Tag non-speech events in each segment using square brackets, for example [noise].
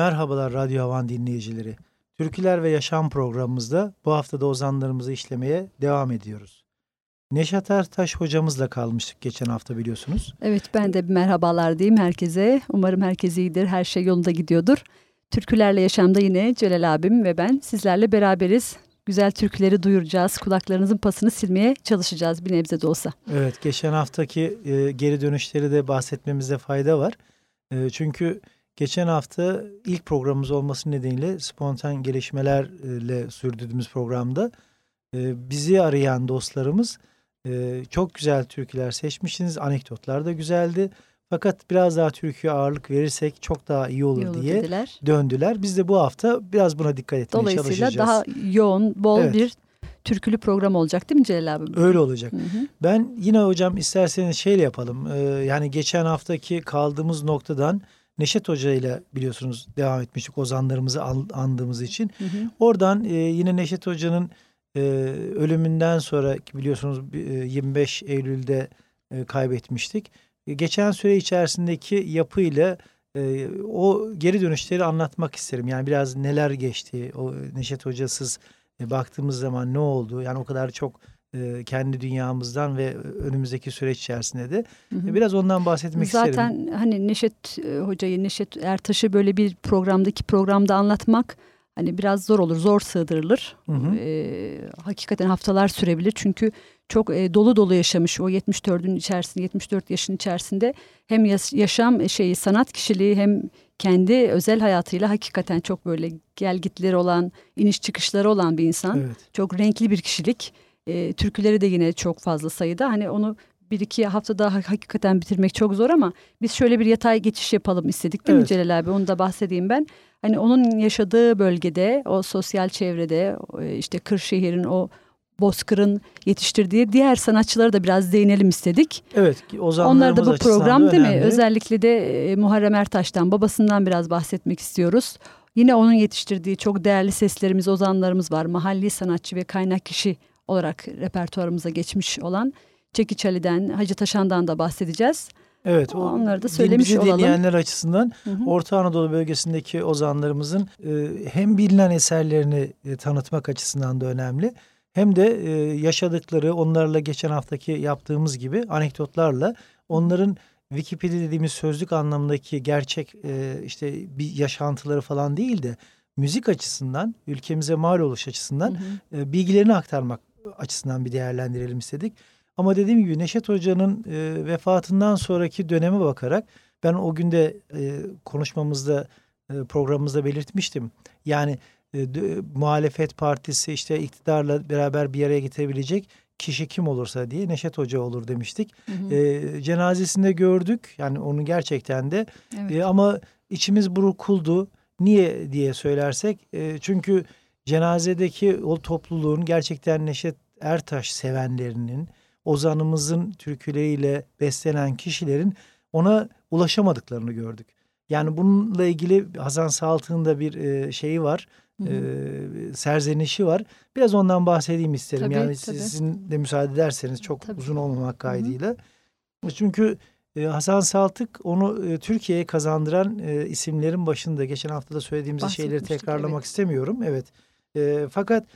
Merhabalar Radyo Havan dinleyicileri. Türküler ve Yaşam programımızda bu hafta da ozanlarımızı işlemeye devam ediyoruz. Neşet Ertaş hocamızla kalmıştık geçen hafta biliyorsunuz. Evet ben de bir merhabalar diyeyim herkese. Umarım herkes iyidir, her şey yolunda gidiyordur. Türkülerle Yaşam'da yine Celal abim ve ben sizlerle beraberiz. Güzel türküleri duyuracağız, kulaklarınızın pasını silmeye çalışacağız bir nebze de olsa. Evet geçen haftaki e, geri dönüşleri de bahsetmemizde fayda var. E, çünkü geçen hafta ilk programımız olması nedeniyle spontan gelişmelerle sürdürdüğümüz programda e, bizi arayan dostlarımız ee, çok güzel türküler seçmişsiniz. Anekdotlar da güzeldi. Fakat biraz daha türküye ağırlık verirsek çok daha iyi olur, iyi olur diye dediler. döndüler. Biz de bu hafta biraz buna dikkat etmeye Dolayısıyla çalışacağız. Dolayısıyla daha yoğun, bol evet. bir türkülü program olacak değil mi Celal abi? Öyle olacak. Hı hı. Ben yine hocam isterseniz şeyle yapalım. Ee, yani geçen haftaki kaldığımız noktadan Neşet Hoca ile biliyorsunuz devam etmiştik ozanlarımızı andığımız için. Hı hı. Oradan e, yine Neşet Hoca'nın e, ölümünden sonra biliyorsunuz 25 Eylül'de e, kaybetmiştik. E, geçen süre içerisindeki yapıyla e, o geri dönüşleri anlatmak isterim. Yani biraz neler geçti, o Neşet Hocasız e, baktığımız zaman ne oldu? Yani o kadar çok e, kendi dünyamızdan ve önümüzdeki süreç içerisinde de hı hı. biraz ondan bahsetmek Zaten isterim. Zaten hani Neşet Hoca'yı, Neşet Ertaş'ı böyle bir programdaki programda anlatmak hani biraz zor olur, zor sığdırılır. Hı hı. E, hakikaten haftalar sürebilir çünkü çok e, dolu dolu yaşamış o 74'ün içerisinde, 74 yaşın içerisinde hem yaş, yaşam şeyi, sanat kişiliği hem kendi özel hayatıyla hakikaten çok böyle gelgitleri olan, iniş çıkışları olan bir insan. Evet. Çok renkli bir kişilik. E, türküleri de yine çok fazla sayıda. Hani onu bir iki haftada hakikaten bitirmek çok zor ama biz şöyle bir yatay geçiş yapalım istedik değil evet. mi Celal abi? Onu da bahsedeyim ben. Hani onun yaşadığı bölgede, o sosyal çevrede, e, işte Kırşehir'in o Bozkır'ın yetiştirdiği diğer sanatçılara da biraz değinelim istedik. Evet. Onlar da bu program değil mi? Özellikle de e, Muharrem Ertaş'tan, babasından biraz bahsetmek istiyoruz. Yine onun yetiştirdiği çok değerli seslerimiz, ozanlarımız var. Mahalli sanatçı ve kaynak kişi olarak repertuarımıza geçmiş olan Çekiç Ali'den, Hacı Taşan'dan da bahsedeceğiz. Evet. O Onları da söylemiş olalım. dinleyenler açısından hı hı. Orta Anadolu bölgesindeki ozanlarımızın e, hem bilinen eserlerini e, tanıtmak açısından da önemli. Hem de e, yaşadıkları onlarla geçen haftaki yaptığımız gibi anekdotlarla onların Wikipedia dediğimiz sözlük anlamındaki gerçek e, işte bir yaşantıları falan değil de müzik açısından ülkemize mal oluş açısından hı hı. E, bilgilerini aktarmak açısından bir değerlendirelim istedik. Ama dediğim gibi Neşet Hoca'nın e, vefatından sonraki döneme bakarak ben o günde e, konuşmamızda e, programımızda belirtmiştim. Yani e, de, muhalefet partisi işte iktidarla beraber bir araya getirebilecek kişi kim olursa diye Neşet Hoca olur demiştik. Hı hı. E, cenazesinde gördük yani onu gerçekten de evet. e, ama içimiz burkuldu. Niye diye söylersek e, çünkü cenazedeki o topluluğun gerçekten Neşet Ertaş sevenlerinin ozanımızın türküleriyle beslenen kişilerin ona ulaşamadıklarını gördük. Yani bununla ilgili Hasan Saltık'ın da bir e, şeyi var. Hı hı. E, serzenişi var. Biraz ondan bahsedeyim isterim. Tabii, yani tabii. sizin de müsaade ederseniz çok tabii. uzun olmamak kaydıyla. Hı hı. Çünkü e, Hasan Saltık onu e, Türkiye'ye kazandıran e, isimlerin başında. Geçen hafta da söylediğimiz şeyleri tekrarlamak evet. istemiyorum. Evet. E, fakat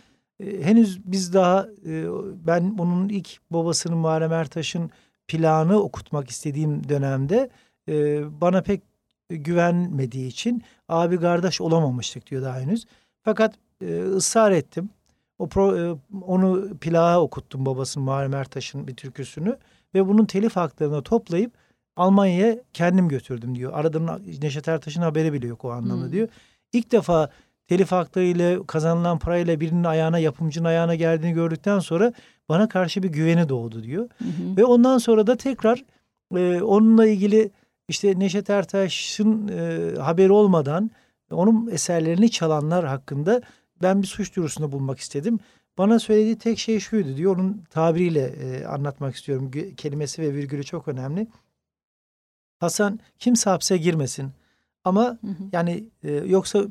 e, henüz biz daha e, ben bunun ilk babasının Muharrem Ertaş'ın planı okutmak istediğim dönemde e, bana pek güvenmediği için abi kardeş olamamıştık diyor daha henüz. Fakat e, ısrar ettim. O pro, e, onu plağa okuttum babasının Muharrem Ertaş'ın bir türküsünü ve bunun telif haklarını toplayıp Almanya'ya kendim götürdüm diyor. Aradığım Neşet Ertaş'ın haberi bile yok o anlamda hmm. diyor. İlk defa telif haklarıyla kazanılan parayla birinin ayağına yapımcının ayağına geldiğini gördükten sonra bana karşı bir güveni doğdu diyor. Hı hı. Ve ondan sonra da tekrar e, onunla ilgili işte Neşet Ertaş'ın e, haberi olmadan onun eserlerini çalanlar hakkında ben bir suç duyurusunda bulmak istedim. Bana söylediği tek şey şuydu diyor. Onun tabiriyle e, anlatmak istiyorum. Kelimesi ve virgülü çok önemli. Hasan kimse hapse girmesin. Ama hı hı. yani e, yoksa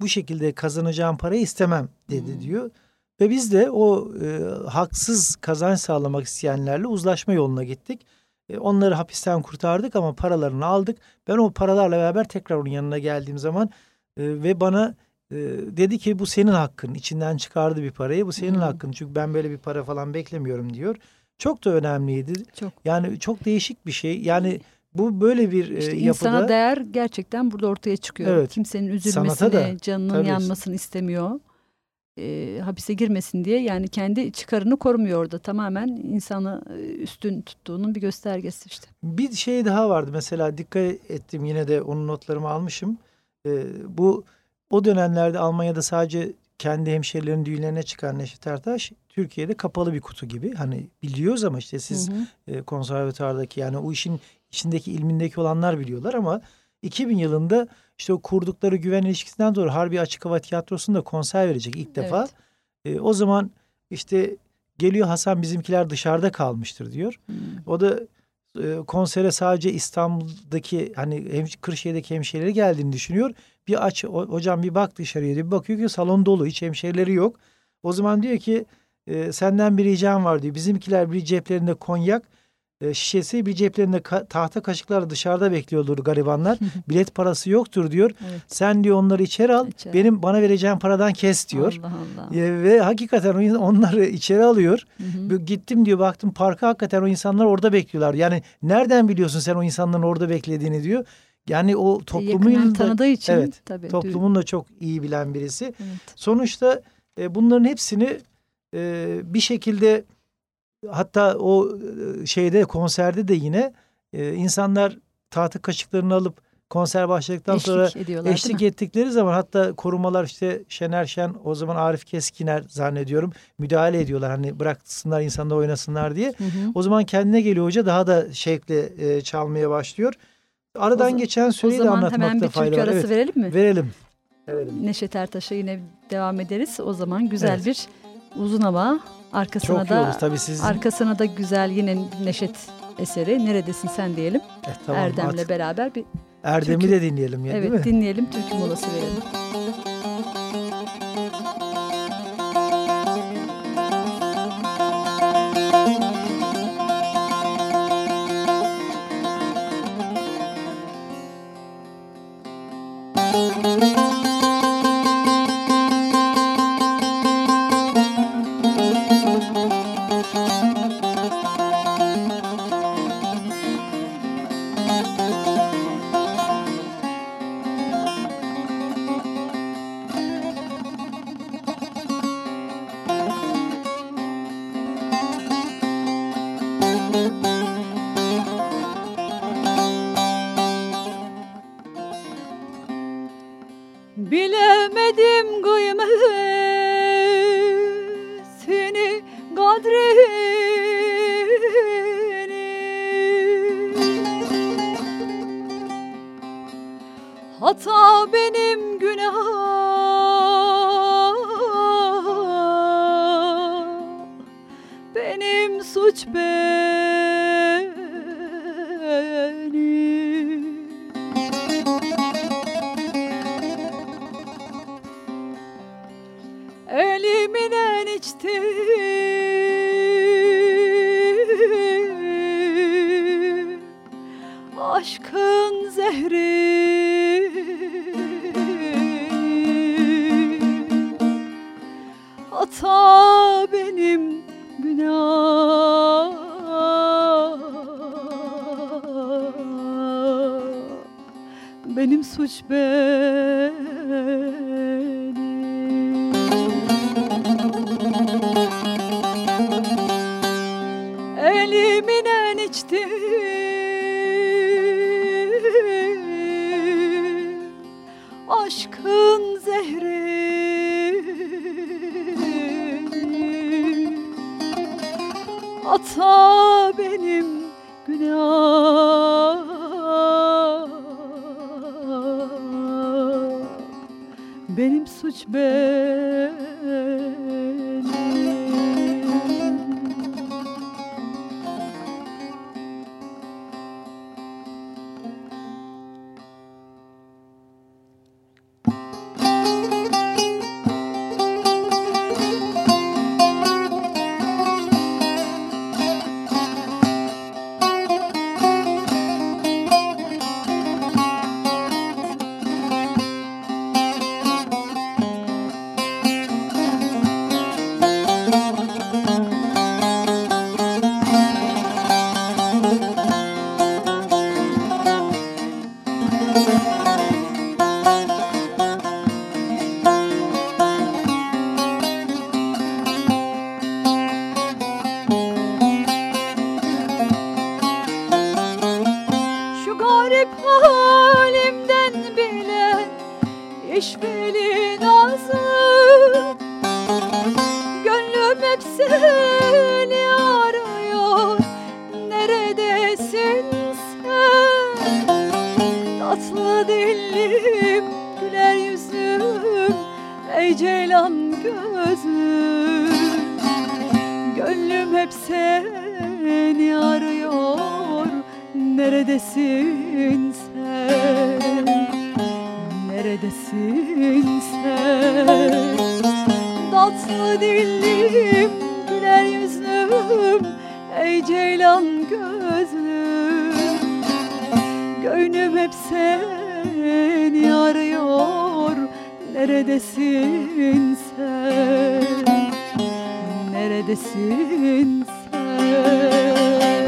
bu şekilde kazanacağım parayı istemem dedi hı. diyor. Ve biz de o e, haksız kazanç sağlamak isteyenlerle uzlaşma yoluna gittik. E, onları hapisten kurtardık ama paralarını aldık. Ben o paralarla beraber tekrar onun yanına geldiğim zaman e, ve bana e, dedi ki bu senin hakkın. İçinden çıkardı bir parayı. Bu senin hmm. hakkın. Çünkü ben böyle bir para falan beklemiyorum diyor. Çok da önemliydi. Çok. Yani çok değişik bir şey. Yani bu böyle bir işte yapıda... insana değer gerçekten burada ortaya çıkıyor. Evet. Kimsenin üzülmesini, da, canının tabii. yanmasını istemiyor. E, hapise girmesin diye yani kendi çıkarını korumuyor orada. Tamamen insanı üstün tuttuğunun bir göstergesi işte. Bir şey daha vardı mesela dikkat ettim yine de onun notlarımı almışım. E, bu o dönemlerde Almanya'da sadece kendi hemşerilerin düğünlerine çıkan Neşet Ertaş Türkiye'de kapalı bir kutu gibi. Hani biliyoruz ama işte siz hı hı. E, konservatuvardaki yani o işin içindeki ilmindeki olanlar biliyorlar ama 2000 yılında işte o kurdukları güven ilişkisinden sonra Harbi Açık Hava Tiyatrosu'nda konser verecek ilk defa. Evet. E, o zaman işte geliyor Hasan bizimkiler dışarıda kalmıştır diyor. Hmm. O da e, konsere sadece İstanbul'daki hani hem, Kırşehir'deki hemşehrileri geldiğini düşünüyor. Bir aç o, hocam bir bak dışarıya diyor. Bir bakıyor ki salon dolu hiç hemşehrileri yok. O zaman diyor ki e, senden bir ricam var diyor. Bizimkiler bir ceplerinde konyak e, şişesi bir ceplerinde ka tahta kaşıklar dışarıda bekliyordur garibanlar. [laughs] Bilet parası yoktur diyor. Evet. Sen diyor onları içeri al. İçeri. Benim bana vereceğim paradan kes diyor. Allah Allah. E, ve hakikaten onları içeri alıyor. Hı hı. Gittim diyor baktım parka hakikaten o insanlar orada bekliyorlar. Yani nereden biliyorsun sen o insanların orada beklediğini diyor. Yani o toplumun tanıdığı için evet, tabii. Toplumun da çok iyi bilen birisi. Evet. Sonuçta e, bunların hepsini e, bir şekilde hatta o e, şeyde konserde de yine e, insanlar tahta kaşıklarını alıp konser başladıktan eşlik sonra eşlik ettikleri zaman hatta korumalar işte Şener Şen o zaman Arif Keskiner zannediyorum müdahale ediyorlar hani bıraksınlar insanlar oynasınlar diye. Hı hı. O zaman kendine geliyor hoca daha da şevkle e, çalmaya başlıyor. Aradan o geçen süreyi de anlatmakta fayda var. O zaman hemen bir türkü arası evet. verelim mi? Verelim. verelim. Neşet Ertaş'a yine devam ederiz. O zaman güzel evet. bir uzun hava Arkasına Çok da, tabii sizin. Arkasına da güzel yine Neşet eseri. Neredesin sen diyelim. Eh, tamam, Erdem'le artık. beraber bir Erdem'i türkü, de dinleyelim ya, evet, değil mi? Evet dinleyelim türkü molası verelim. benim suç be. Ay ceylan gözlü Gönlüm hep seni arıyor. Neredesin sen? Neredesin sen? Tatlı dilim güler yüzlüm. Ey ceylan gözlüm. Gönlüm hep seni arıyor. Neredesin sen? Neredesin sen?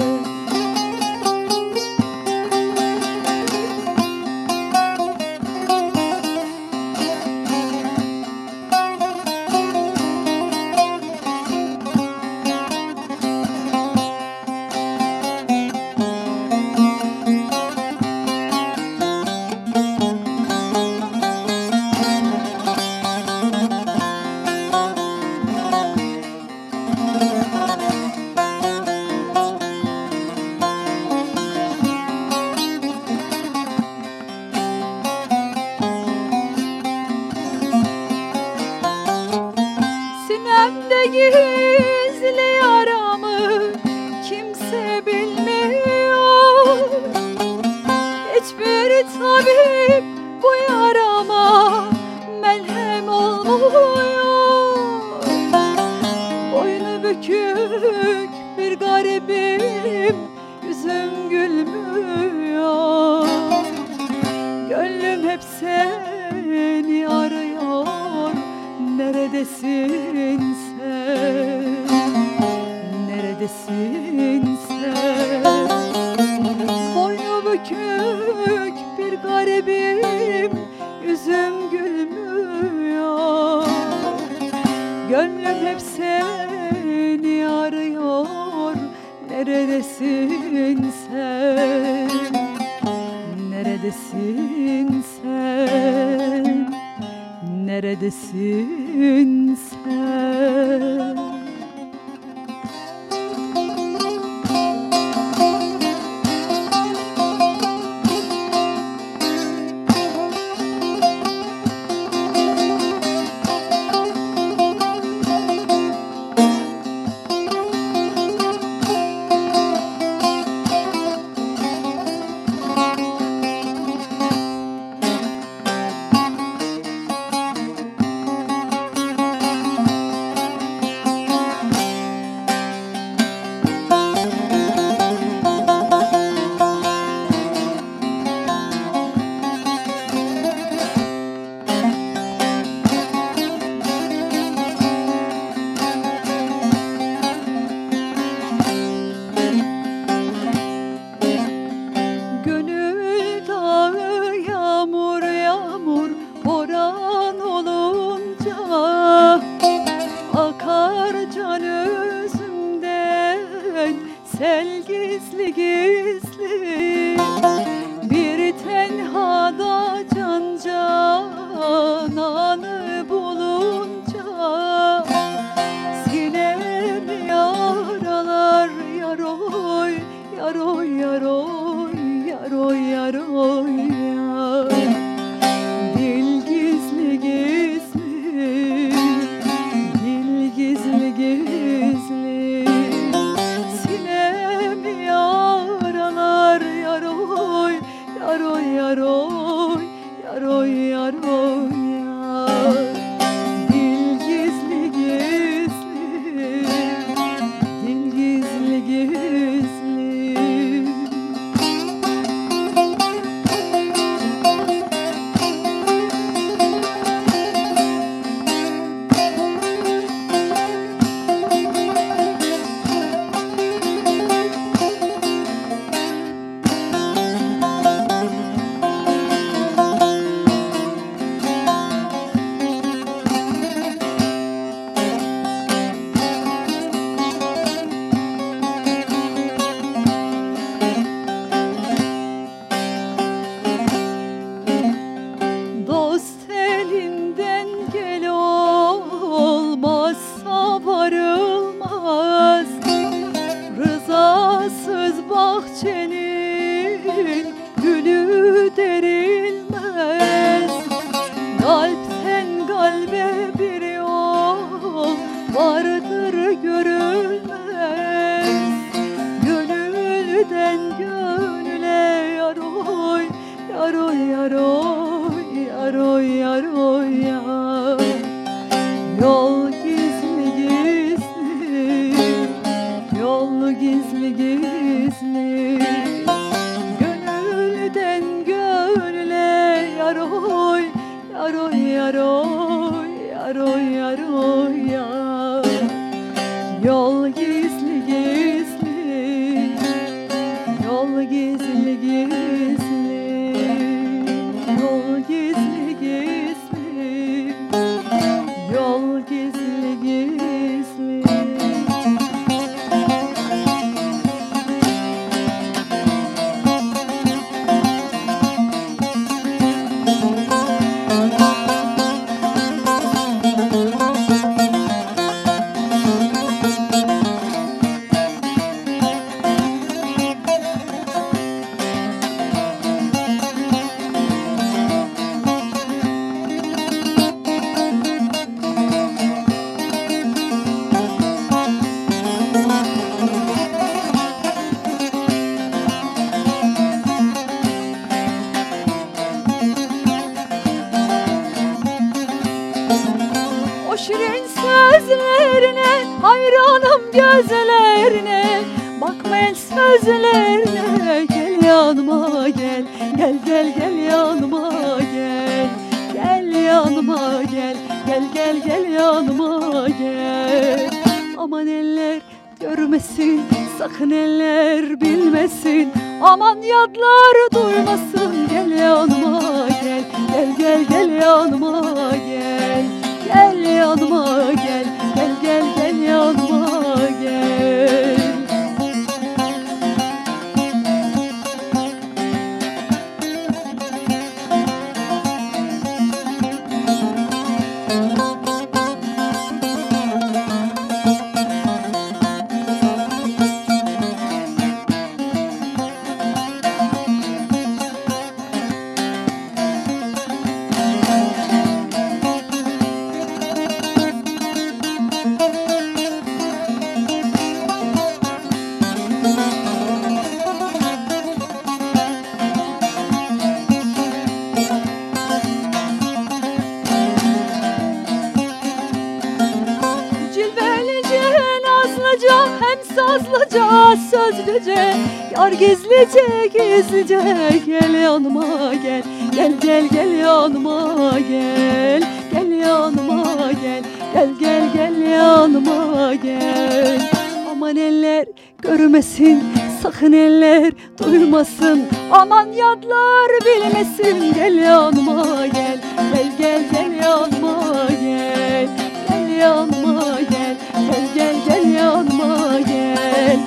Yar gizlice gizlice Gel yanıma gel. Gel gel gel yanıma gel. Gel yanıma gel. Gel gel gel yanıma gel. Aman eller görmesin Sakın eller duymasın. Aman yadlar bilmesin. Gel yanıma gel. Gel gel gel yanıma gel. Gel yanıma gel. Gel gel gel yanıma gel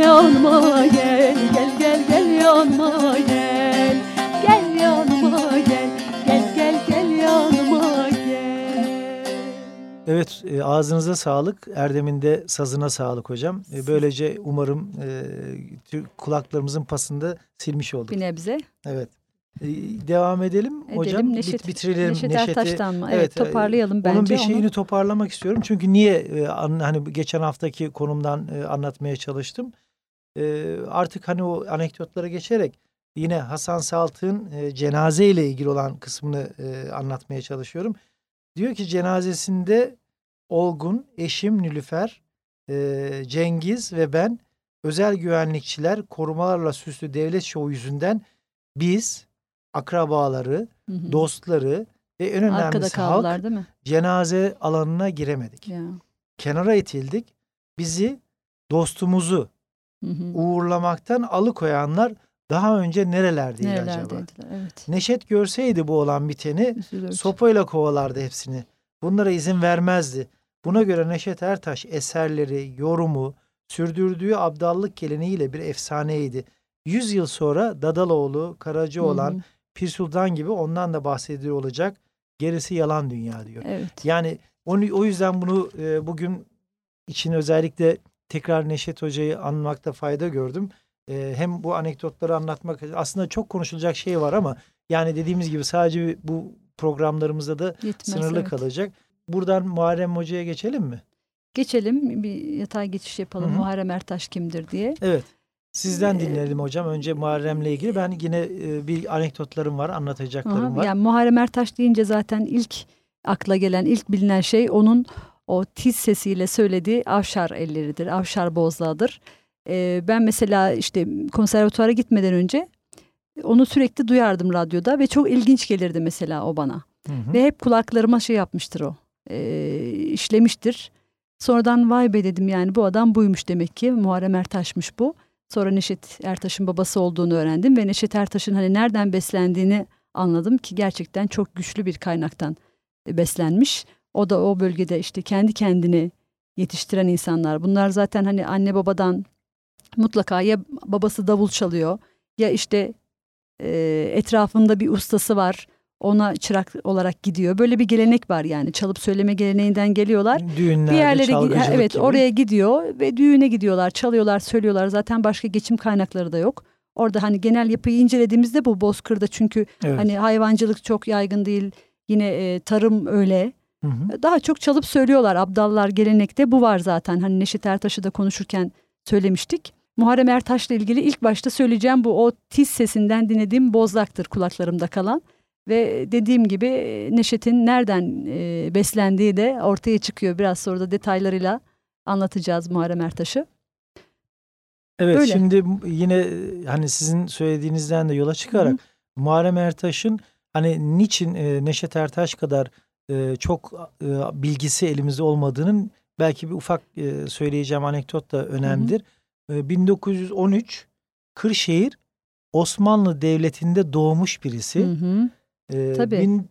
Gel yanıma gel Gel gel gel yanıma gel Gel yanıma gel Gel gel gel yanıma gel Evet e, ağzınıza sağlık. Erdem'in de sazına sağlık hocam. E, böylece umarım e, kulaklarımızın pasını silmiş olduk. Bir nebze. Evet. Ee, devam edelim, edelim. hocam. Neşet, bitirelim. Neşet Ertaş'tan mı? Evet, evet toparlayalım bence. Onun bir şeyini onu. toparlamak istiyorum. Çünkü niye e, hani geçen haftaki konumdan e, anlatmaya çalıştım. E, artık hani o anekdotlara geçerek yine Hasan Saltık'ın cenaze ile ilgili olan kısmını anlatmaya çalışıyorum. Diyor ki cenazesinde Olgun, eşim Nülüfer, Cengiz ve ben özel güvenlikçiler korumalarla süslü devlet şovu yüzünden biz akrabaları, hı hı. dostları ve en önemlisi kaldılar, halk değil mi? cenaze alanına giremedik. Ya. Kenara itildik. Bizi dostumuzu hı hı. uğurlamaktan alıkoyanlar daha önce nerelerdeydi acaba? Evet. Neşet görseydi bu olan biteni Üzülür. sopayla kovalardı hepsini. Bunlara izin vermezdi. Buna göre Neşet Ertaş eserleri, yorumu, sürdürdüğü abdallık geleneğiyle bir efsaneydi. Yüz yıl sonra Dadaloğlu, Karacaoğlan, hı hı. Pir Sultan gibi ondan da bahsediyor olacak. Gerisi yalan dünya diyor. Evet. Yani onu, o yüzden bunu e, bugün için özellikle tekrar Neşet Hoca'yı anmakta fayda gördüm. E, hem bu anekdotları anlatmak aslında çok konuşulacak şey var ama yani dediğimiz gibi sadece bu programlarımızda da Yetmez, sınırlı evet. kalacak. Buradan Muharrem Hoca'ya geçelim mi? geçelim bir yatay geçiş yapalım. Hı-hı. Muharrem Ertaş kimdir diye. Evet. Sizden ee, dinleyelim hocam. Önce Muharrem'le ilgili ben yine e, bir anekdotlarım var, anlatacaklarım aha, var. Yani Muharrem Ertaş deyince zaten ilk akla gelen, ilk bilinen şey onun o tiz sesiyle söylediği avşar elleridir, avşar bozlağıdır. Ee, ben mesela işte konservatuara gitmeden önce onu sürekli duyardım radyoda ve çok ilginç gelirdi mesela o bana. Hı hı. Ve hep kulaklarıma şey yapmıştır o, e, işlemiştir. Sonradan vay be dedim yani bu adam buymuş demek ki Muharrem Ertaş'mış bu. Sonra Neşet Ertaş'ın babası olduğunu öğrendim ve Neşet Ertaş'ın hani nereden beslendiğini anladım ki gerçekten çok güçlü bir kaynaktan beslenmiş. O da o bölgede işte kendi kendini yetiştiren insanlar. Bunlar zaten hani anne babadan mutlaka ya babası davul çalıyor ya işte e, etrafında bir ustası var ona çırak olarak gidiyor. Böyle bir gelenek var yani çalıp söyleme geleneğinden geliyorlar. Düğünlerde bir yerlere evet gibi. oraya gidiyor ve düğüne gidiyorlar, çalıyorlar, söylüyorlar. Zaten başka geçim kaynakları da yok. Orada hani genel yapıyı incelediğimizde bu Bozkır'da çünkü evet. hani hayvancılık çok yaygın değil. Yine e, tarım öyle. Hı hı. Daha çok çalıp söylüyorlar abdallar gelenekte bu var zaten. Hani Neşet Ertaş'ı da konuşurken söylemiştik. Muharrem Ertaş'la ilgili ilk başta söyleyeceğim bu o tiz sesinden dinlediğim bozlaktır kulaklarımda kalan. Ve dediğim gibi Neşet'in nereden e, beslendiği de ortaya çıkıyor. Biraz sonra da detaylarıyla anlatacağız Muharrem Ertaş'ı. Evet Öyle. şimdi yine hani sizin söylediğinizden de yola çıkarak Hı-hı. Muharrem Ertaş'ın hani niçin e, Neşet Ertaş kadar e, çok e, bilgisi elimizde olmadığının belki bir ufak e, söyleyeceğim anekdot da önemlidir. Hı hı. E, 1913 Kırşehir Osmanlı Devleti'nde doğmuş birisi. Hı hı. E, Tabii. Bin,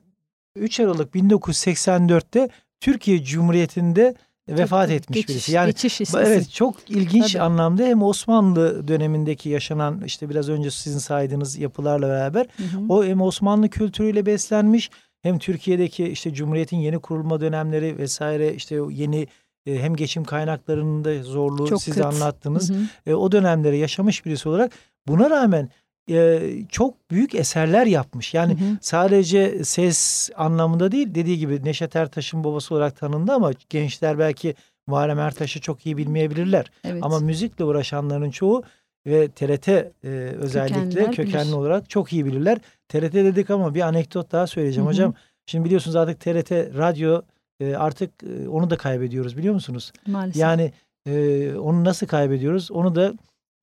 3 Aralık 1984'te Türkiye Cumhuriyeti'nde vefat Tabii, etmiş geçiş, birisi. Yani geçiş evet çok ilginç Tabii. anlamda hem Osmanlı dönemindeki yaşanan işte biraz önce sizin saydığınız yapılarla beraber hı hı. o hem Osmanlı kültürüyle beslenmiş hem Türkiye'deki işte Cumhuriyet'in yeni kurulma dönemleri vesaire işte yeni e, hem geçim kaynaklarının da zorluğu Çok siz kıt. anlattınız. Hı hı. E, o dönemleri yaşamış birisi olarak buna rağmen e, çok büyük eserler yapmış. Yani hı hı. sadece ses anlamında değil dediği gibi Neşet Ertaş'ın babası olarak tanındı ama gençler belki Muharrem Ertaş'ı çok iyi bilmeyebilirler. Evet. Ama müzikle uğraşanların çoğu ve TRT e, özellikle Kökenler kökenli bilir. olarak çok iyi bilirler. TRT dedik ama bir anekdot daha söyleyeceğim Hı-hı. hocam. Şimdi biliyorsunuz artık TRT radyo e, artık e, onu da kaybediyoruz biliyor musunuz? Maalesef. Yani e, onu nasıl kaybediyoruz? Onu da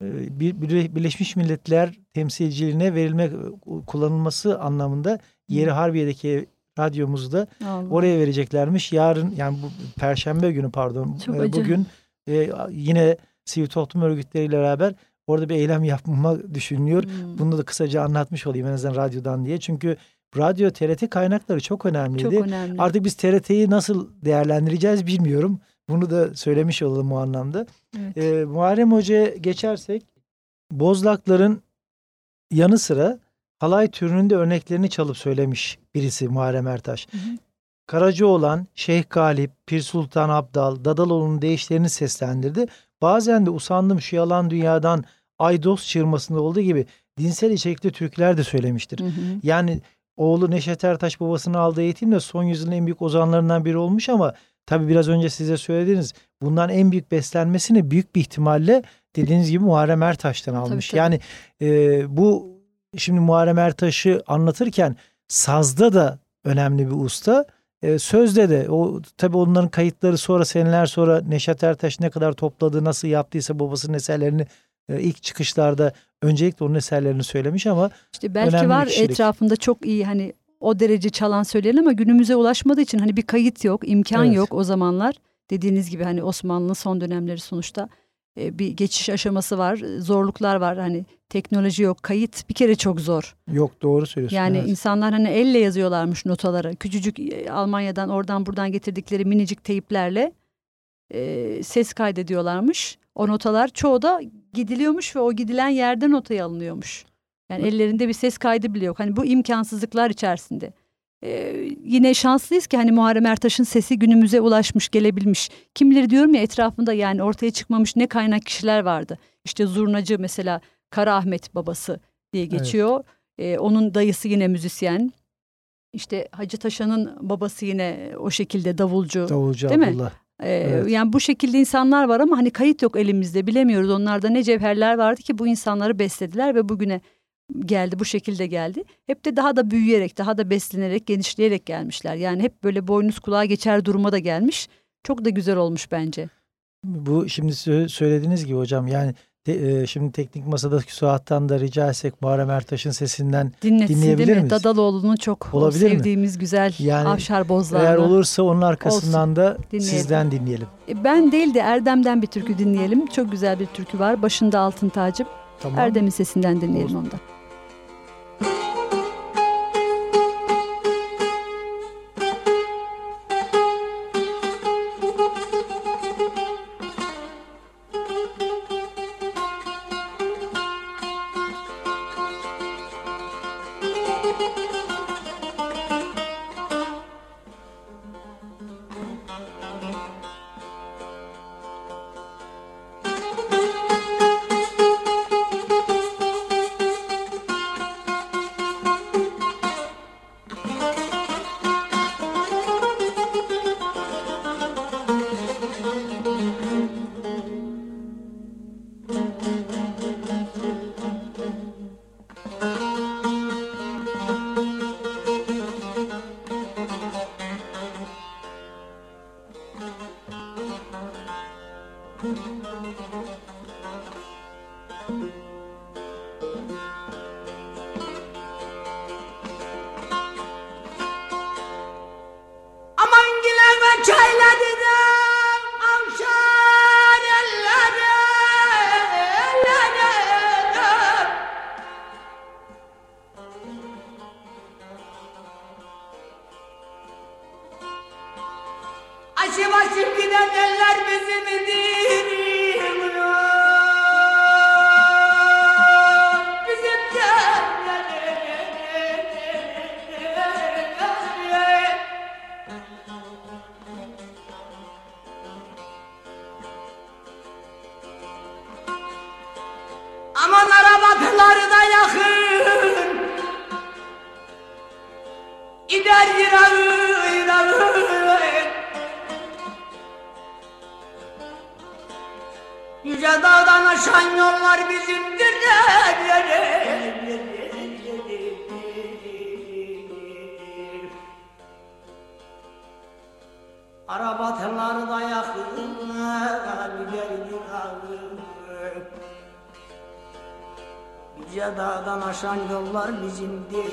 e, bir, bir Birleşmiş Milletler temsilciliğine verilmek kullanılması anlamında yeri Harbiye'deki radyomuzda Allah. oraya vereceklermiş. Yarın yani bu perşembe günü pardon Çok e, bugün e, yine sivil toplum örgütleriyle beraber Orada bir eylem yapma düşünülüyor. Hmm. Bunu da kısaca anlatmış olayım en azından radyodan diye. Çünkü radyo TRT kaynakları çok önemliydi. Çok önemli. Artık biz TRT'yi nasıl değerlendireceğiz bilmiyorum. Bunu da söylemiş olalım o anlamda. Evet. Ee, Muharrem Hoca'ya geçersek Bozlakların yanı sıra halay türünün örneklerini çalıp söylemiş birisi Muharrem Ertaş. Hı hı. Karacaoğlan, Şeyh Galip, Pir Sultan Abdal, Dadaloğlu'nun değişlerini seslendirdi. Bazen de usandım şu yalan dünyadan Aydos çırmasında olduğu gibi dinsel içerikli türküler de söylemiştir. Hı hı. Yani oğlu Neşet Ertaş babasının aldığı eğitimle son yüzyılın en büyük ozanlarından biri olmuş ama tabi biraz önce size söylediğiniz bundan en büyük beslenmesini büyük bir ihtimalle dediğiniz gibi Muharrem Ertaş'tan almış. Tabii, tabii. Yani e, bu şimdi Muharrem Ertaş'ı anlatırken sazda da önemli bir usta. E, sözde de o tabii onların kayıtları sonra seneler sonra Neşet Ertaş ne kadar topladı nasıl yaptıysa babasının eserlerini ilk çıkışlarda öncelikle onun eserlerini söylemiş ama işte belki var etrafında çok iyi hani o derece çalan söyleyen ama günümüze ulaşmadığı için hani bir kayıt yok, imkan evet. yok o zamanlar. Dediğiniz gibi hani Osmanlı son dönemleri sonuçta e, bir geçiş aşaması var, zorluklar var. Hani teknoloji yok, kayıt bir kere çok zor. Yok doğru söylüyorsun. Yani evet. insanlar hani elle yazıyorlarmış notaları. Küçücük e, Almanya'dan oradan buradan getirdikleri minicik teyiplerle e, ses kaydediyorlarmış. O notalar çoğu da gidiliyormuş ve o gidilen yerden notayı alınıyormuş. Yani evet. ellerinde bir ses kaydı bile yok. Hani bu imkansızlıklar içerisinde. Ee, yine şanslıyız ki hani Muharrem Ertaş'ın sesi günümüze ulaşmış, gelebilmiş. Kimleri diyorum ya etrafında yani ortaya çıkmamış ne kaynak kişiler vardı. İşte zurnacı mesela Kara Ahmet babası diye geçiyor. Evet. Ee, onun dayısı yine müzisyen. İşte Hacı Taşan'ın babası yine o şekilde davulcu. Davulcu değil Abdullah. Mi? Ee, evet. Yani bu şekilde insanlar var ama hani kayıt yok elimizde bilemiyoruz. Onlarda ne cevherler vardı ki bu insanları beslediler ve bugüne geldi bu şekilde geldi. Hep de daha da büyüyerek daha da beslenerek genişleyerek gelmişler. Yani hep böyle boynuz kulağa geçer duruma da gelmiş. Çok da güzel olmuş bence. Bu şimdi söylediğiniz gibi hocam yani te, e, şimdi teknik masadaki Suat'tan da rica etsek Muharrem Ertaş'ın sesinden Dinletsin, dinleyebilir miyiz? Dadaloğlu'nun çok Olabilir sevdiğimiz mi? güzel yani, Avşar Bozlar'da. Eğer olursa onun arkasından Olsun. da dinleyelim. sizden dinleyelim. E, ben değil de Erdem'den bir türkü dinleyelim. Çok güzel bir türkü var. Başında altın tacım. Tamam. Erdem'in sesinden dinleyelim ondan. 今天。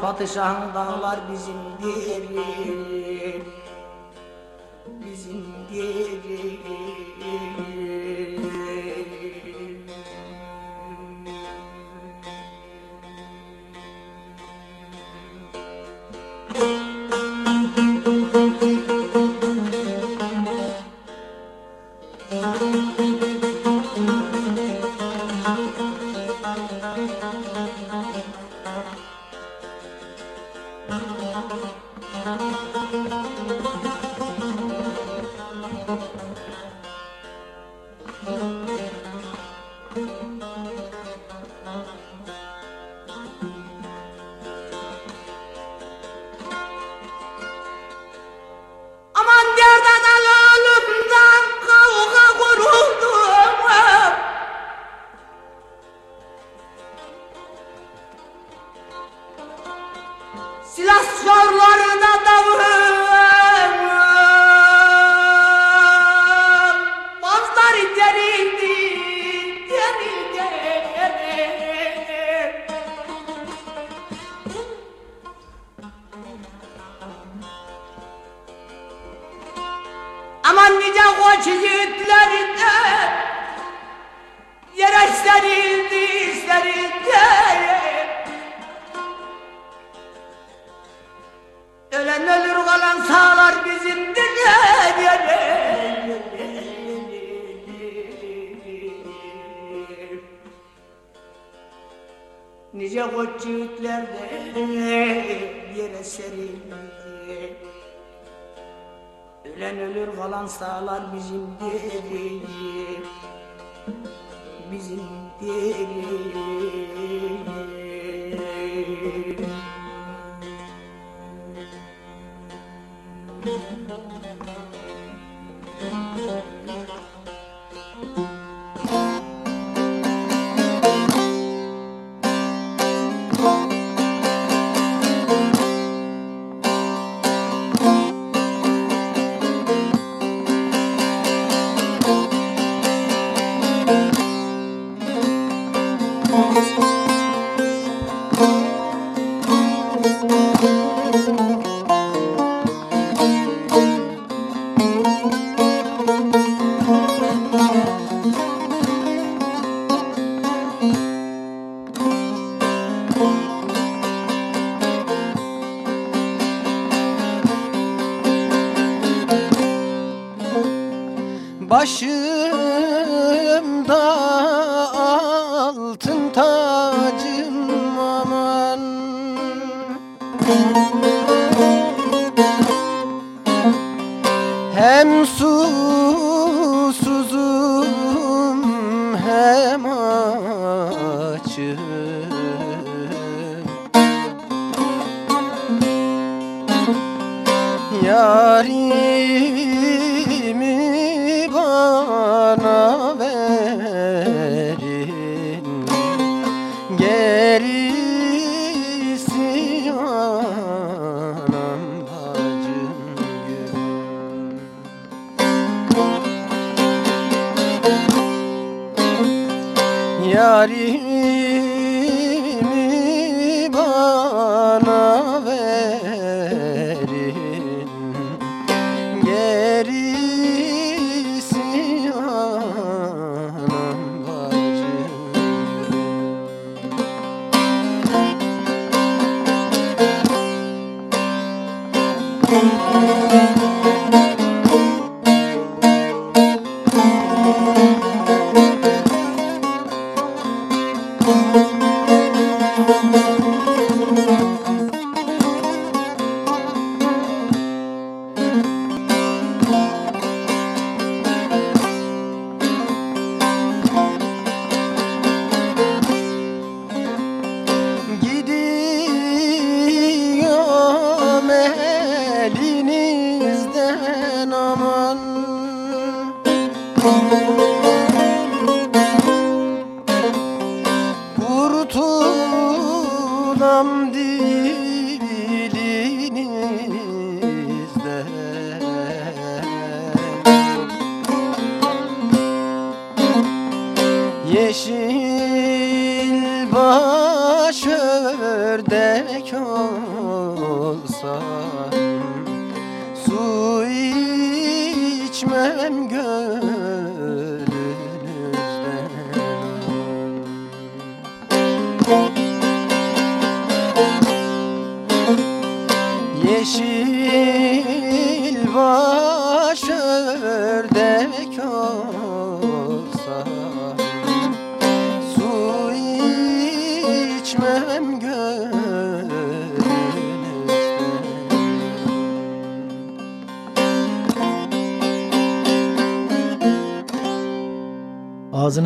Padişahın dağlar bizimdir sağlar bizimdir Bizimdir Başımda Kurtulam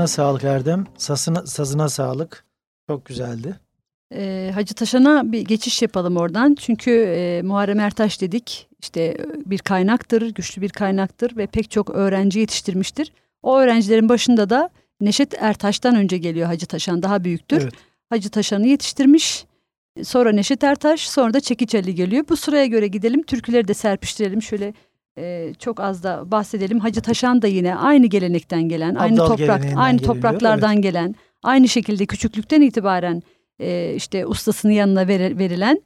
Ağzına sağlık Erdem. Sasına, sazına sağlık. Çok güzeldi. Ee, Hacı Taşan'a bir geçiş yapalım oradan. Çünkü e, Muharrem Ertaş dedik işte bir kaynaktır, güçlü bir kaynaktır ve pek çok öğrenci yetiştirmiştir. O öğrencilerin başında da Neşet Ertaş'tan önce geliyor Hacı Taşan daha büyüktür. Evet. Hacı Taşan'ı yetiştirmiş. Sonra Neşet Ertaş, sonra da Çekiç Ali geliyor. Bu sıraya göre gidelim, türküleri de serpiştirelim. Şöyle e, çok az da bahsedelim. Hacı Taşan da yine aynı gelenekten gelen, aynı Abdal toprak, geleneğinden aynı topraklardan gelen, aynı şekilde küçüklükten itibaren e, işte ustasının yanına veri- verilen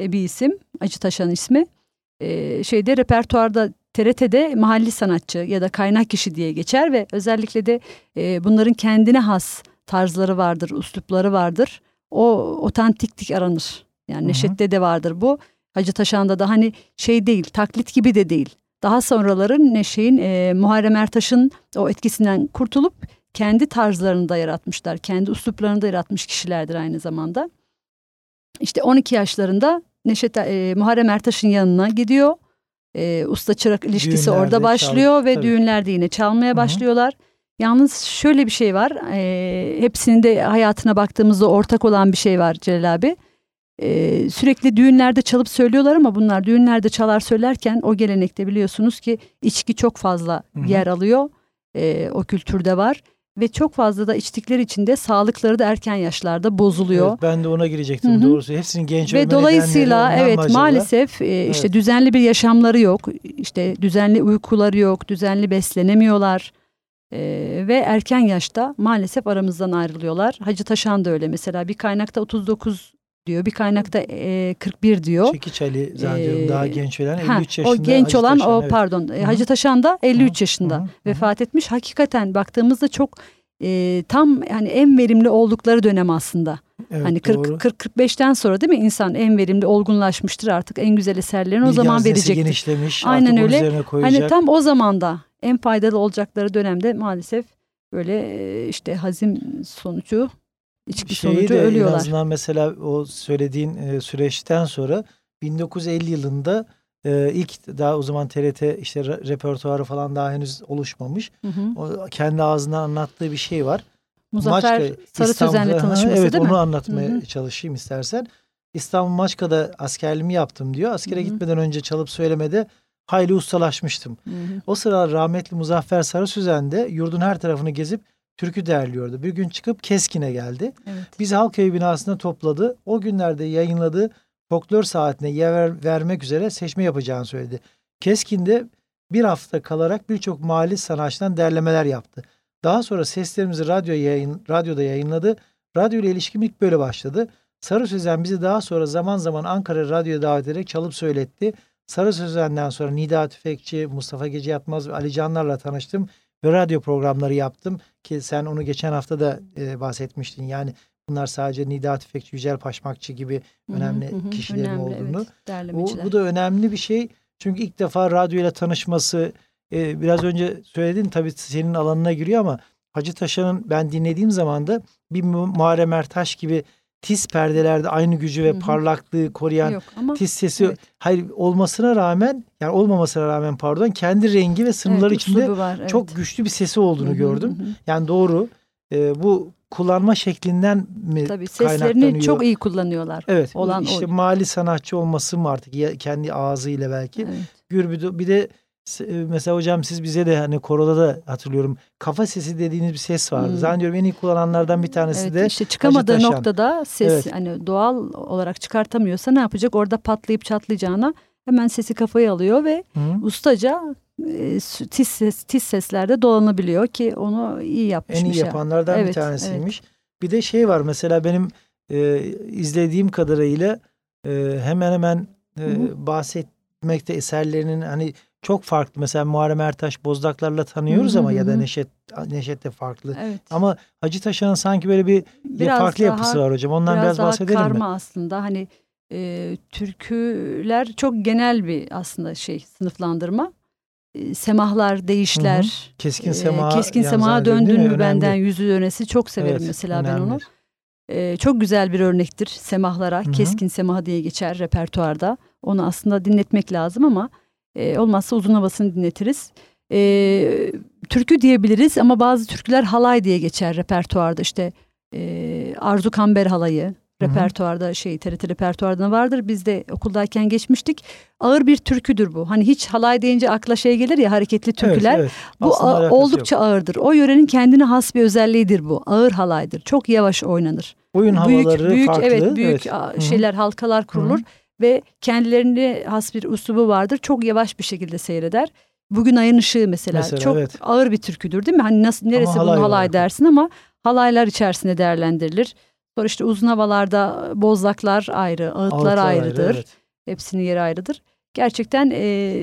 e, bir isim. Hacı Taşan ismi. E, şeyde repertuarda TRT'de mahalli sanatçı ya da kaynak kişi diye geçer ve özellikle de e, bunların kendine has tarzları vardır, üslupları vardır. O otantiklik aranır. Yani Hı-hı. Neşet'te de vardır bu. Hacı Taşan'da da hani şey değil, taklit gibi de değil. Daha sonraları Neşe'in e, Muharrem Ertaş'ın o etkisinden kurtulup kendi tarzlarını da yaratmışlar. Kendi üsluplarını da yaratmış kişilerdir aynı zamanda. İşte 12 yaşlarında Neşet e, Muharrem Ertaş'ın yanına gidiyor. E, usta çırak ilişkisi düğünlerde orada başlıyor çal, ve tabii. düğünlerde yine çalmaya Hı-hı. başlıyorlar. Yalnız şöyle bir şey var. E, hepsinin de hayatına baktığımızda ortak olan bir şey var Celal abi. E, sürekli düğünlerde çalıp söylüyorlar ama bunlar düğünlerde çalar söylerken o gelenekte biliyorsunuz ki içki çok fazla Hı-hı. yer alıyor. E, o kültürde var ve çok fazla da içtikleri için de sağlıkları da erken yaşlarda bozuluyor. Evet, ben de ona girecektim Hı-hı. doğrusu. Hepsinin genç ve dolayısıyla evet maalesef e, işte evet. düzenli bir yaşamları yok. İşte düzenli uykuları yok, düzenli beslenemiyorlar. Ee, ve erken yaşta maalesef aramızdan ayrılıyorlar. Hacı Taşan da öyle mesela bir kaynakta 39 diyor. Bir kaynakta e, 41 diyor. Çekiç Ali zannediyorum ee, daha genç olan 53 ha, yaşında. O genç Hacı olan Taşan, o evet. pardon Hı-hı. Hacı Taşan da 53 Hı-hı. yaşında Hı-hı. vefat etmiş. Hakikaten baktığımızda çok e, tam hani en verimli oldukları dönem aslında. Evet, hani 40 45'ten sonra değil mi insan en verimli olgunlaşmıştır artık en güzel eserlerini Bilgi o zaman verecektir. genişlemiş. Aynen öyle. Hani tam o zamanda en faydalı olacakları dönemde maalesef böyle işte hazim sonucu içki Şeyi sonucu de ölüyorlar. En azından mesela o söylediğin e, süreçten sonra 1950 yılında e, ilk daha o zaman TRT işte repertuarı falan daha henüz oluşmamış. Hı hı. O kendi ağzından anlattığı bir şey var. Muzaffer Maçka, Sarı Sözen'le tanışması evet, değil mi? Evet onu anlatmaya hı hı. çalışayım istersen. İstanbul Maçka'da askerliğimi yaptım diyor. Askere hı hı. gitmeden önce çalıp söylemede hayli ustalaşmıştım. Hı hı. O sıra rahmetli Muzaffer Sarı Sözen de yurdun her tarafını gezip türkü derliyordu. Bir gün çıkıp Keskin'e geldi. Evet. Bizi Halköy binasına topladı. O günlerde yayınladığı folklor saatine yer vermek üzere seçme yapacağını söyledi. Keskin'de bir hafta kalarak birçok mahalli sanatçıdan derlemeler yaptı. Daha sonra seslerimizi radyo yayın, radyoda yayınladı. Radyo ile ilişkim ilk böyle başladı. Sarı Sözen bizi daha sonra zaman zaman Ankara Radyo'ya davet ederek çalıp söyletti. Sarı Sözen'den sonra Nida Tüfekçi, Mustafa Gece Yatmaz ve Ali Canlar'la tanıştım ve radyo programları yaptım ki sen onu geçen hafta da e, bahsetmiştin. Yani bunlar sadece Nida Tüfekçi, Yücel Paşmakçı gibi önemli hı hı, kişilerin önemli, olduğunu. Evet, o, bu da önemli bir şey. Çünkü ilk defa radyoyla tanışması e, biraz önce söyledin tabii senin alanına giriyor ama Hacı Taşan'ın ben dinlediğim zaman da bir Muharrem Ertaş gibi tiz perdelerde aynı gücü ve Hı-hı. parlaklığı koruyan Yok, ama, tiz sesi evet. hayır olmasına rağmen yani olmamasına rağmen pardon kendi rengi ve sınırları evet, içinde var, evet. çok güçlü bir sesi olduğunu Hı-hı. gördüm. Hı-hı. Yani doğru. E, bu kullanma şeklinden mi Tabii, seslerini çok iyi kullanıyorlar. Evet. Olan işte o. mali sanatçı olması mı artık ya, kendi ağzıyla belki. Evet. Gürbüzü bir de mesela hocam siz bize de hani koroda da hatırlıyorum kafa sesi dediğiniz bir ses vardı. Hmm. Zannediyorum en iyi kullananlardan bir tanesi evet, de işte çıkamadığı noktada ses evet. hani doğal olarak çıkartamıyorsa ne yapacak? Orada patlayıp çatlayacağına hemen sesi kafaya alıyor ve Hı. ustaca e, tiz, ses, tiz seslerde dolanabiliyor ki onu iyi yapmış. En iyi yapanlardan evet, bir tanesiymiş. Evet. Bir de şey var mesela benim e, izlediğim kadarıyla e, hemen hemen e, bahsetmekte eserlerinin hani çok farklı. Mesela Muharrem Ertaş Bozdaklarla tanıyoruz ama ya da Neşet Neşet de farklı. Evet. Ama Hacı Taşan'ın sanki böyle bir biraz farklı daha, yapısı var hocam. Ondan biraz, biraz bahsedelim karma mi? karma aslında. Hani e, türküler çok genel bir aslında şey sınıflandırma. E, semahlar, değişler. Hı hı. Keskin sema. E, keskin semaha döndün mü benden yüzü dönesi çok severim evet, mesela önemli. ben onu. E, çok güzel bir örnektir semahlara. Hı hı. Keskin semaha diye geçer repertuarda. Onu aslında dinletmek lazım ama e, olmazsa uzun havasını dinletiriz. E, türkü diyebiliriz ama bazı türküler halay diye geçer repertuarda. İşte e, Arzu Kamber halayı repertuarda şey TRT repertuarda vardır. Biz de okuldayken geçmiştik. Ağır bir türküdür bu. Hani hiç halay deyince akla şey gelir ya hareketli türküler. Evet, evet. Bu oldukça yok. ağırdır. O yörenin kendine has bir özelliğidir bu. Ağır halaydır. Çok yavaş oynanır. Oyun büyük, havaları büyük, farklı. Evet büyük evet. şeyler Hı-hı. halkalar kurulur. Hı-hı ve kendilerine has bir usubu vardır. Çok yavaş bir şekilde seyreder. Bugün ayın ışığı mesela, mesela çok evet. ağır bir türküdür değil mi? Hani nasıl neresi ama bunun halay, dersin ama halaylar içerisinde değerlendirilir. Sonra işte uzun havalarda bozlaklar ayrı, ağıtlar, ağıtlar ayrıdır. Ayrı, evet. Hepsinin yeri ayrıdır. Gerçekten e,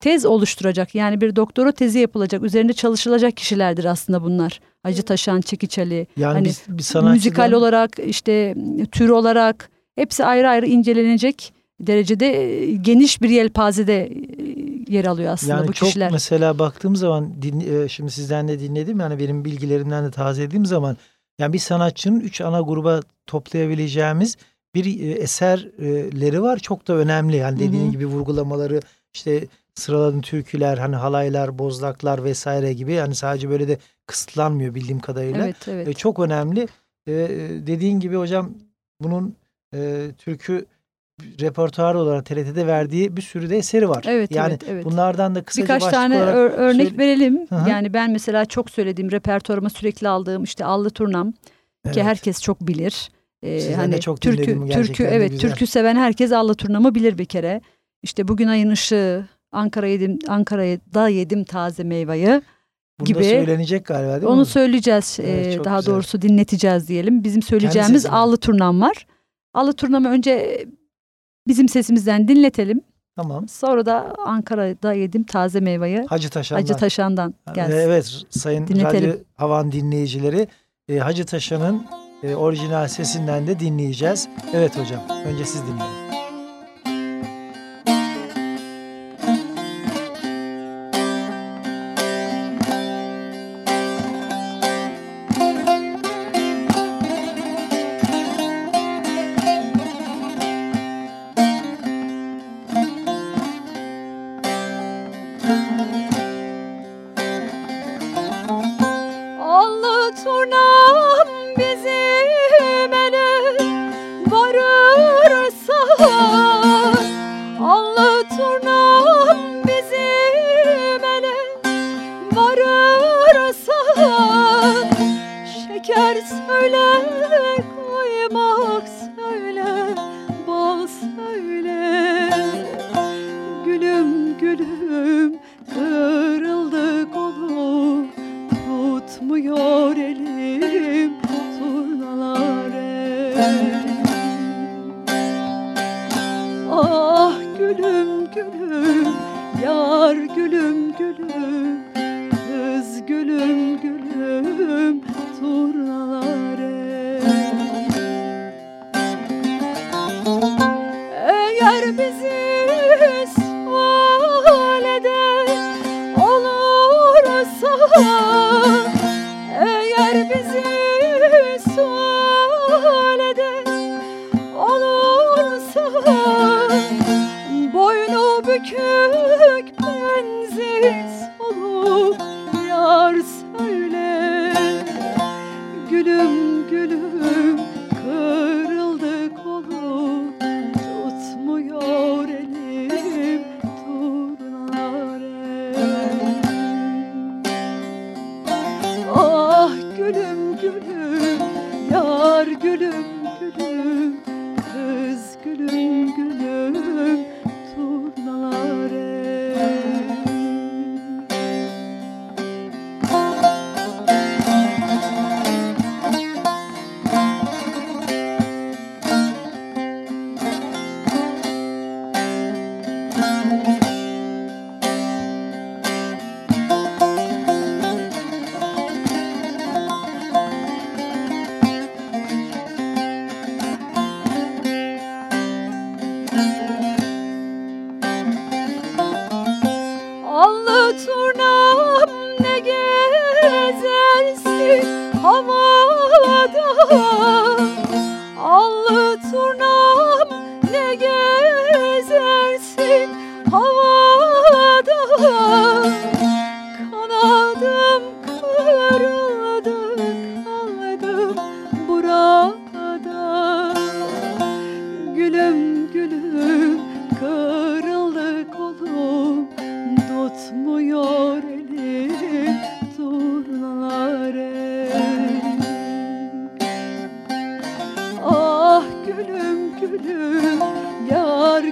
tez oluşturacak yani bir doktora tezi yapılacak üzerinde çalışılacak kişilerdir aslında bunlar. Hacı Taşan, Çekiç Ali. Yani hani bir sanatçıdan... müzikal olarak işte tür olarak hepsi ayrı ayrı incelenecek derecede e, geniş bir yelpazede e, yer alıyor aslında yani bu çok kişiler. mesela baktığım zaman din, e, şimdi sizden de dinledim yani benim bilgilerimden de tazelediğim zaman yani bir sanatçının üç ana gruba toplayabileceğimiz bir eserleri var çok da önemli yani dediğin hı hı. gibi vurgulamaları işte sıraladığım türküler hani halaylar bozlaklar vesaire gibi yani sadece böyle de kısıtlanmıyor bildiğim kadarıyla evet, evet. E, çok önemli e, dediğin gibi hocam bunun e, türkü repertuar olarak TRT'de verdiği bir sürü de eseri var. Evet, yani evet, evet. bunlardan da kısaca Birkaç tane ör örnek söyle... verelim. Hı -hı. Yani ben mesela çok söylediğim repertuarıma sürekli aldığım işte Allı Turnam evet. ki herkes çok bilir. Ee, hani çok türkü türkü evet güzel. türkü seven herkes Allı Turnam'ı bilir bir kere. İşte bugün ayın ışığı, Ankara yedim Ankara'da yedim taze meyveyi Bunda gibi. söylenecek galiba değil Onu mi? Onu söyleyeceğiz. Evet, ee, daha güzel. doğrusu dinleteceğiz diyelim. Bizim söyleyeceğimiz Allı Turnam var. Allı Turnam'ı önce bizim sesimizden dinletelim. Tamam. Sonra da Ankara'da yedim taze meyveyi. Hacı Taşan'dan. Hacı Taşan'dan gelsin. Evet sayın Dinletelim. Radyo Havan dinleyicileri e, Hacı Taşan'ın e, orijinal sesinden de dinleyeceğiz. Evet hocam önce siz dinleyin. Bye. Dünyada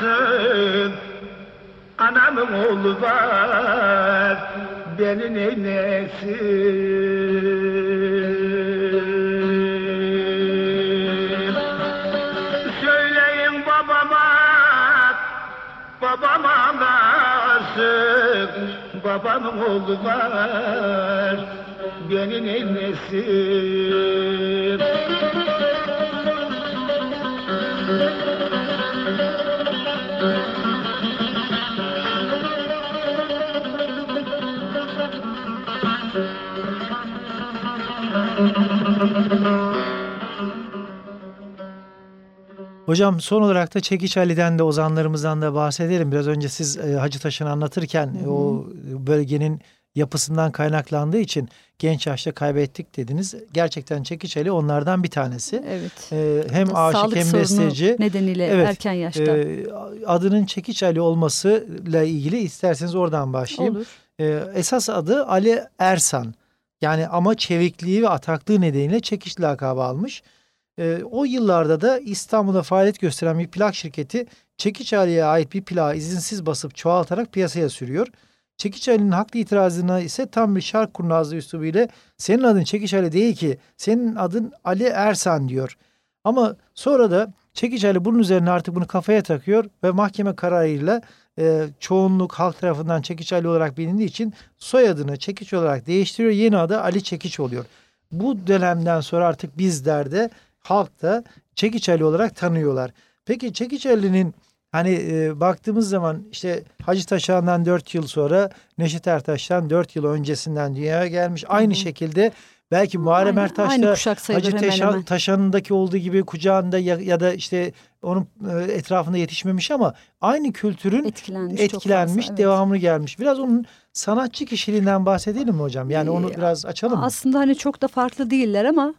ağlasın Anamın oğlu var beni neylesin Söyleyin babama babam ağlasın Babamın oğlu var beni neylesin Hocam son olarak da Çekiç Ali'den de ozanlarımızdan da bahsedelim. Biraz önce siz e, Hacı Taş'ını anlatırken e, o bölgenin yapısından kaynaklandığı için genç yaşta kaybettik dediniz. Gerçekten Çekiç Ali onlardan bir tanesi. Evet. E, hem aşık Sağlık hem sorunu besteci. nedeniyle Evet, erken yaşta. E, adının Çekiç Ali olmasıyla ilgili isterseniz oradan başlayayım. Olur. E, esas adı Ali Ersan. Yani ama çevikliği ve ataklığı nedeniyle Çekiç lakabı almış. E, o yıllarda da İstanbul'da faaliyet gösteren bir plak şirketi Çekiç Ali'ye ait bir plağı izinsiz basıp çoğaltarak piyasaya sürüyor. Çekiç Ali'nin haklı itirazına ise tam bir şark kurnazlığı üslubuyla senin adın Çekiç Ali değil ki senin adın Ali Ersan diyor. Ama sonra da Çekiç Ali bunun üzerine artık bunu kafaya takıyor ve mahkeme kararıyla e, çoğunluk halk tarafından Çekiç Ali olarak bilindiği için soyadını Çekiç olarak değiştiriyor. Yeni adı Ali Çekiç oluyor. Bu dönemden sonra artık bizler de halk da Çekiç Ali olarak tanıyorlar. Peki Çekiç Ali'nin hani e, baktığımız zaman işte Hacı Taşan'dan 4 yıl sonra Neşet Ertaş'tan 4 yıl öncesinden dünyaya gelmiş. Aynı Hı-hı. şekilde belki Muharrem Ertaş da Hacı Taşan, Taşan'ındaki olduğu gibi kucağında ya, ya da işte onun e, etrafında yetişmemiş ama aynı kültürün etkilenmiş, etkilenmiş fazla, devamlı evet. gelmiş. Biraz onun sanatçı kişiliğinden bahsedelim mi hocam? Yani onu ee, biraz açalım mı? Aslında hani çok da farklı değiller ama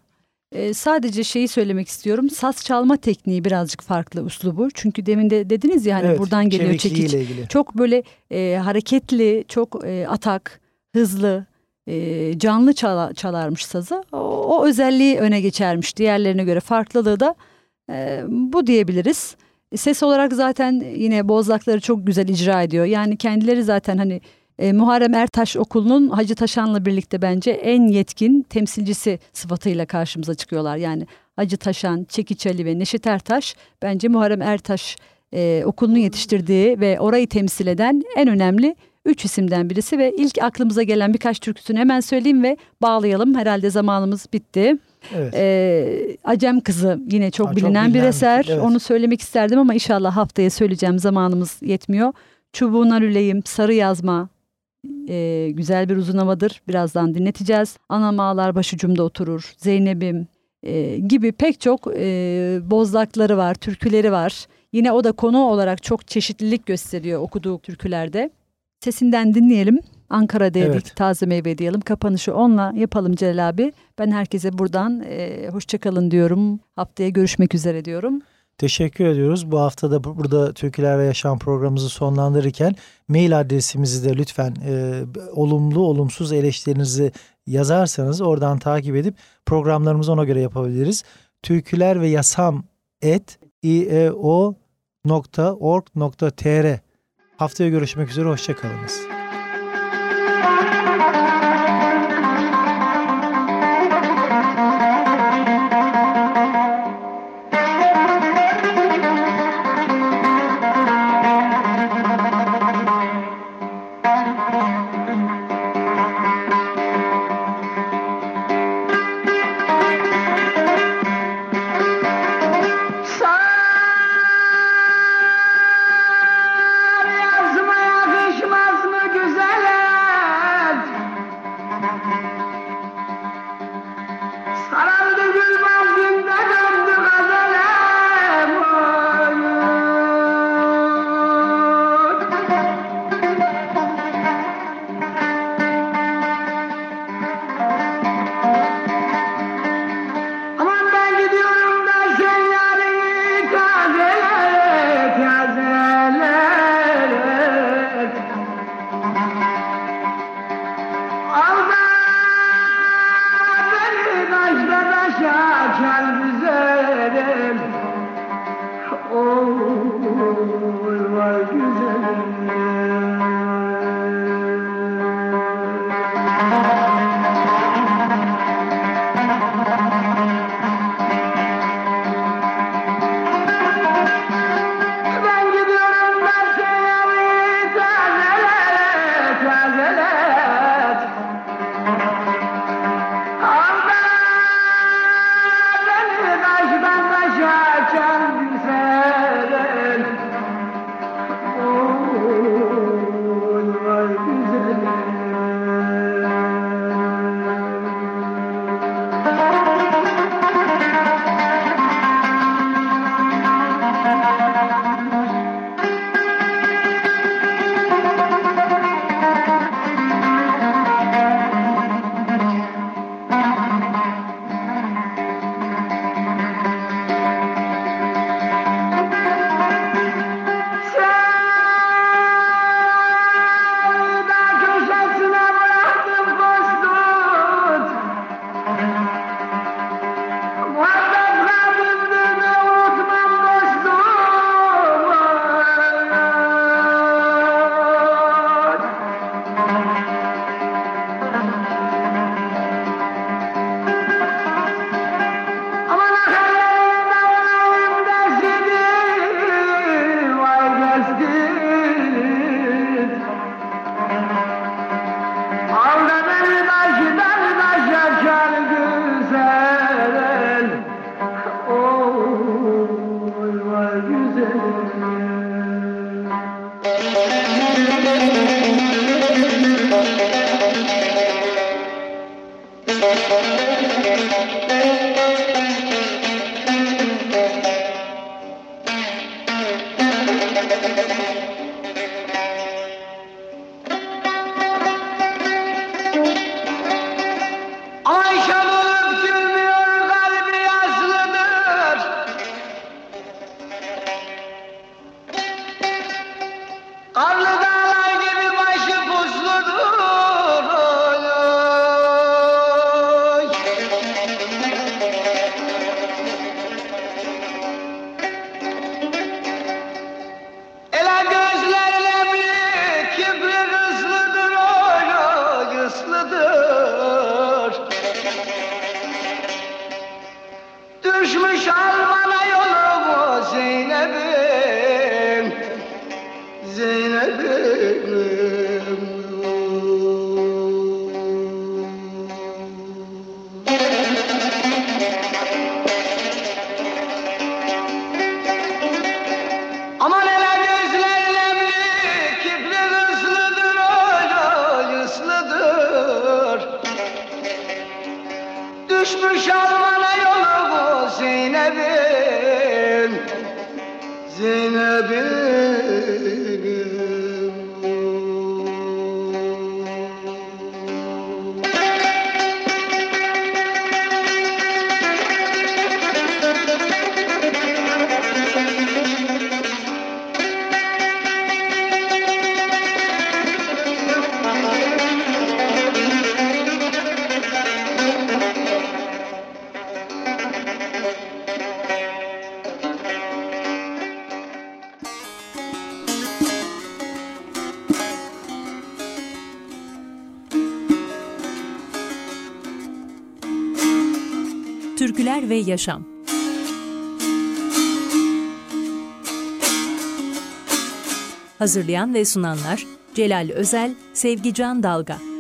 e, sadece şeyi söylemek istiyorum. Saz çalma tekniği birazcık farklı uslubu. Çünkü demin de dediniz ya hani evet, buradan geliyor çekiç. Ilgili. Çok böyle e, hareketli, çok e, atak, hızlı, e, canlı çala, çalarmış sazı. O, o özelliği öne geçermiş. Diğerlerine göre farklılığı da e, bu diyebiliriz. Ses olarak zaten yine bozlakları çok güzel icra ediyor. Yani kendileri zaten hani e, Muharrem Ertaş Okulu'nun Hacı Taşan'la birlikte bence en yetkin temsilcisi sıfatıyla karşımıza çıkıyorlar. Yani Hacı Taşan, Çekiç Ali ve Neşet Ertaş bence Muharrem Ertaş e, okulunu yetiştirdiği ve orayı temsil eden en önemli üç isimden birisi ve ilk aklımıza gelen birkaç türküsünü hemen söyleyeyim ve bağlayalım. Herhalde zamanımız bitti. Evet. Ee, Acem Kızı yine çok Aa, bilinen çok bir eser. Evet. Onu söylemek isterdim ama inşallah haftaya söyleyeceğim zamanımız yetmiyor. Çubuğuna lüleyim, sarı yazma, e, güzel bir uzun havadır. Birazdan dinleteceğiz. Anam ağlar başucumda oturur, Zeynep'im e, gibi pek çok e, bozlakları var, türküleri var. Yine o da konu olarak çok çeşitlilik gösteriyor okuduğu türkülerde. Sesinden dinleyelim. Ankara dedik, evet. taze meyve diyelim. Kapanışı onunla yapalım Celal abi. Ben herkese buradan e, hoşçakalın diyorum. Haftaya görüşmek üzere diyorum. Teşekkür ediyoruz. Bu hafta da burada Türküler ve Yaşam programımızı sonlandırırken mail adresimizi de lütfen e, olumlu olumsuz eleştirinizi yazarsanız oradan takip edip programlarımızı ona göre yapabiliriz. Türküler ve Yasam et ieo.org.tr Haftaya görüşmek üzere, hoşçakalınız. Yaşam. Hazırlayan ve sunanlar Celal Özel, Sevgican Dalga